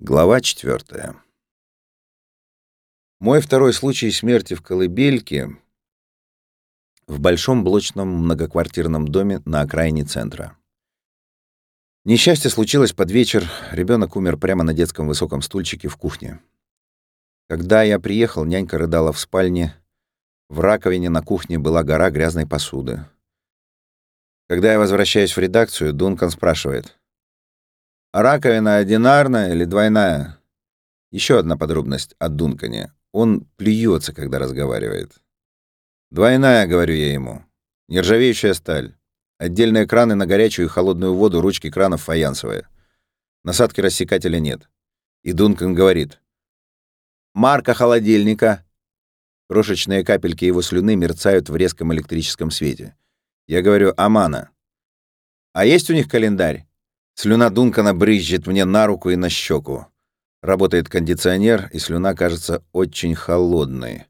Глава 4. Мой второй случай смерти в колыбельке в большом блочном многоквартирном доме на окраине центра. Несчастье случилось под вечер, ребенок умер прямо на детском высоком стульчике в кухне. Когда я приехал, нянька рыдала в спальне, в раковине на кухне была гора грязной посуды. Когда я возвращаюсь в редакцию, Дункан спрашивает — раковина одинарная или двойная? Еще одна подробность о Дункане. Он плюется, когда разговаривает. Двойная, говорю я ему. Нержавеющая сталь. Отдельные краны на горячую и холодную воду, ручки кранов фаянсовые. Насадки рассекателя нет. И Дункан говорит. «Марка холодильника». Крошечные капельки его слюны мерцают в резком электрическом свете. Я говорю «Амана». «А есть у них календарь?» Слюна Дункана брызжет мне на руку и на щеку. Работает кондиционер, и слюна кажется очень холодной.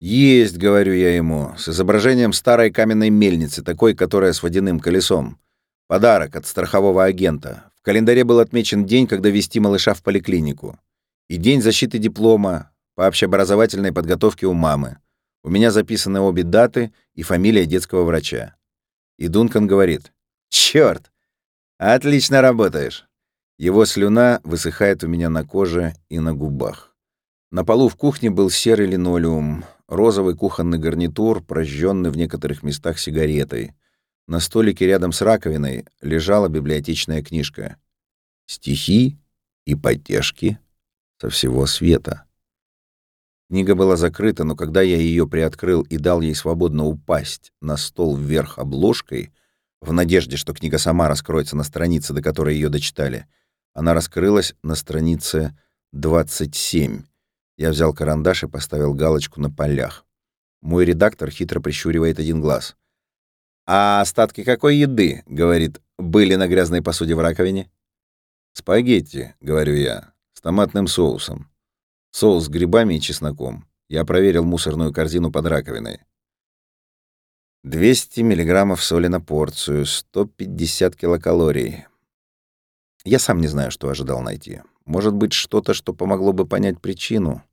«Есть», — говорю я ему, с изображением старой каменной мельницы, такой, которая с водяным колесом. Подарок от страхового агента. В календаре был отмечен день, когда вести малыша в поликлинику. И день защиты диплома по общеобразовательной подготовке у мамы. У меня записаны обе даты и фамилия детского врача. И Дункан говорит, «Чёрт, Отлично работаешь. Его слюна высыхает у меня на коже и на губах. На полу в кухне был серый линолеум, розовый кухонный гарнитур, прожженный в некоторых местах сигаретой. На столике рядом с раковиной лежала библиотечная книжка. Стихи и потешки со всего света. Книга была закрыта, но когда я ее приоткрыл и дал ей свободно упасть на стол вверх обложкой — в надежде, что книга сама раскроется на странице, до которой ее дочитали. Она раскрылась на странице 27. Я взял карандаш и поставил галочку на полях. Мой редактор хитро прищуривает один глаз. «А остатки какой еды?» — говорит. «Были на грязной посуде в раковине?» «Спагетти», — говорю я, — «с томатным соусом. Соус с грибами и чесноком. Я проверил мусорную корзину под раковиной. 200 миллиграммов соли на порцию, 150 килокалорий. Я сам не знаю, что ожидал найти. Может быть, что-то, что помогло бы понять причину.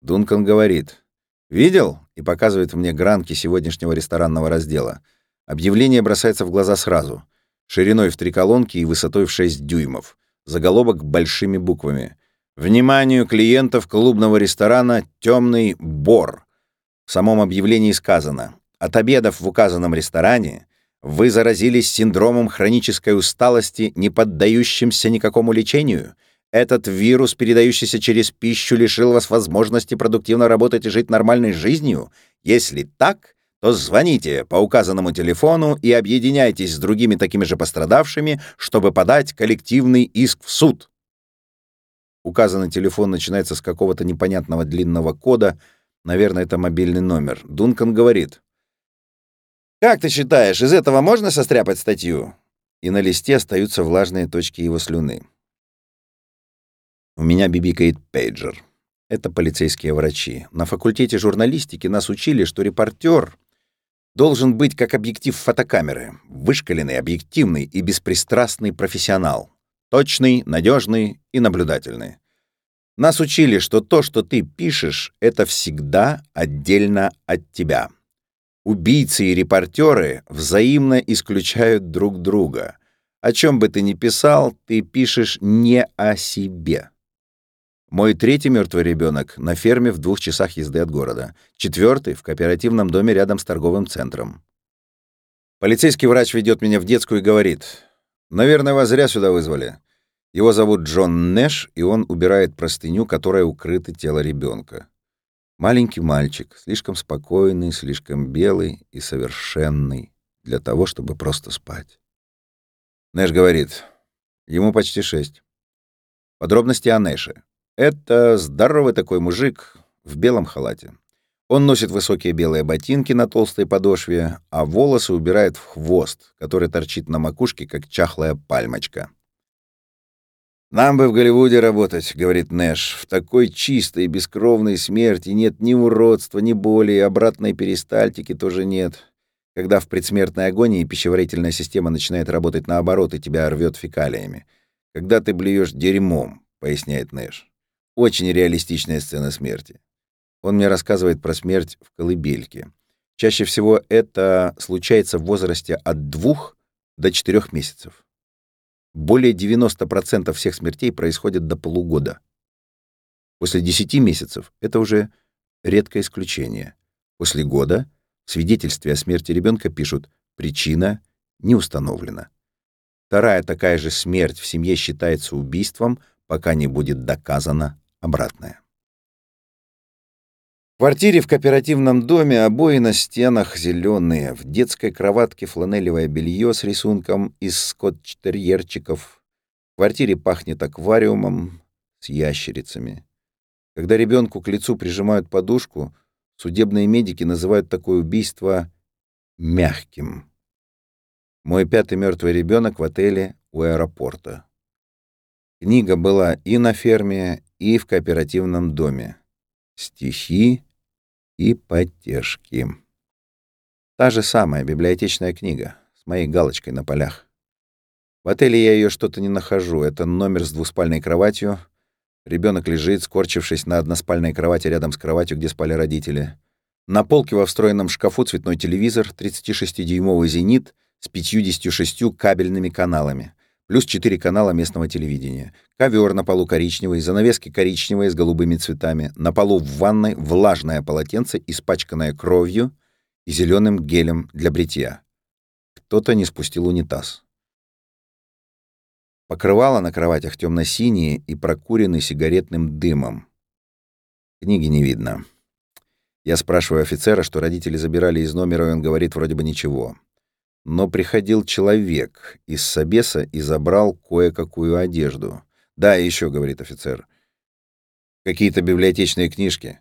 Дункан говорит. «Видел?» и показывает мне гранки сегодняшнего ресторанного раздела. Объявление бросается в глаза сразу. Шириной в три колонки и высотой в 6 дюймов. Заголовок большими буквами. «Вниманию клиентов клубного ресторана «Темный бор». В самом объявлении сказано от обедов в указанном ресторане вы заразились синдромом хронической усталости, не поддающимся никакому лечению. Этот вирус, передающийся через пищу, лишил вас возможности продуктивно работать и жить нормальной жизнью. Если так, то звоните по указанному телефону и объединяйтесь с другими такими же пострадавшими, чтобы подать коллективный иск в суд. Указанный телефон начинается с какого-то непонятного длинного кода. Наверное, это мобильный номер. Дункан говорит. «Как ты считаешь, из этого можно состряпать статью?» И на листе остаются влажные точки его слюны. У меня бибикает пейджер. Это полицейские врачи. На факультете журналистики нас учили, что репортер должен быть как объектив фотокамеры. Вышкаленный, объективный и беспристрастный профессионал. Точный, надежный и наблюдательный. Нас учили, что то, что ты пишешь, это всегда отдельно от тебя. Убийцы и репортеры взаимно исключают друг друга. О чем бы ты ни писал, ты пишешь не о себе. Мой третий мертвый ребенок на ферме в двух часах езды от города. Четвертый в кооперативном доме рядом с торговым центром. Полицейский врач ведет меня в детскую и говорит, «Наверное, вас зря сюда вызвали. Его зовут Джон Нэш, и он убирает простыню, которая укрыта тело ребенка. Маленький мальчик, слишком спокойный, слишком белый и совершенный для того, чтобы просто спать. Нэш говорит, ему почти шесть. Подробности о Нэше. Это здоровый такой мужик в белом халате. Он носит высокие белые ботинки на толстой подошве, а волосы убирает в хвост, который торчит на макушке, как чахлая пальмочка. «Нам бы в Голливуде работать», — говорит Нэш. «В такой чистой, бескровной смерти нет ни уродства, ни боли, и обратной перистальтики тоже нет. Когда в предсмертной агонии пищеварительная система начинает работать наоборот и тебя рвет фекалиями. Когда ты блюешь дерьмом, поясняет Нэш. Очень реалистичная сцена смерти. Он мне рассказывает про смерть в колыбельке. Чаще всего это случается в возрасте от двух до четырех месяцев. Более 90% всех смертей происходят до полугода. После 10 месяцев это уже редкое исключение. После года в свидетельстве о смерти ребенка пишут «причина не установлена». Вторая такая же смерть в семье считается убийством, пока не будет доказано обратное. Квартире в кооперативном доме обои на стенах зеленые, в детской кроватке фланелевое белье с рисунком из скотч-терьерчиков. В квартире пахнет аквариумом с ящерицами. Когда ребенку к лицу прижимают подушку, судебные медики называют такое убийство мягким. Мой пятый мертвый ребенок в отеле у аэропорта. Книга была и на ферме, и в кооперативном доме. Стихи и поддержки. Та же самая библиотечная книга с моей галочкой на полях. В отеле я ее что-то не нахожу. Это номер с двуспальной кроватью. Ребенок лежит, скорчившись на односпальной кровати рядом с кроватью, где спали родители. На полке во встроенном шкафу цветной телевизор, 36-дюймовый «Зенит» с 56 кабельными каналами плюс четыре канала местного телевидения. Ковер на полу коричневый, занавески коричневые с голубыми цветами. На полу в ванной влажное полотенце, испачканное кровью и зеленым гелем для бритья. Кто-то не спустил унитаз. Покрывало на кроватях темно-синие и прокурены сигаретным дымом. Книги не видно. Я спрашиваю офицера, что родители забирали из номера, и он говорит вроде бы ничего но приходил человек из Собеса и забрал кое-какую одежду. «Да, еще», — говорит офицер, — «какие-то библиотечные книжки.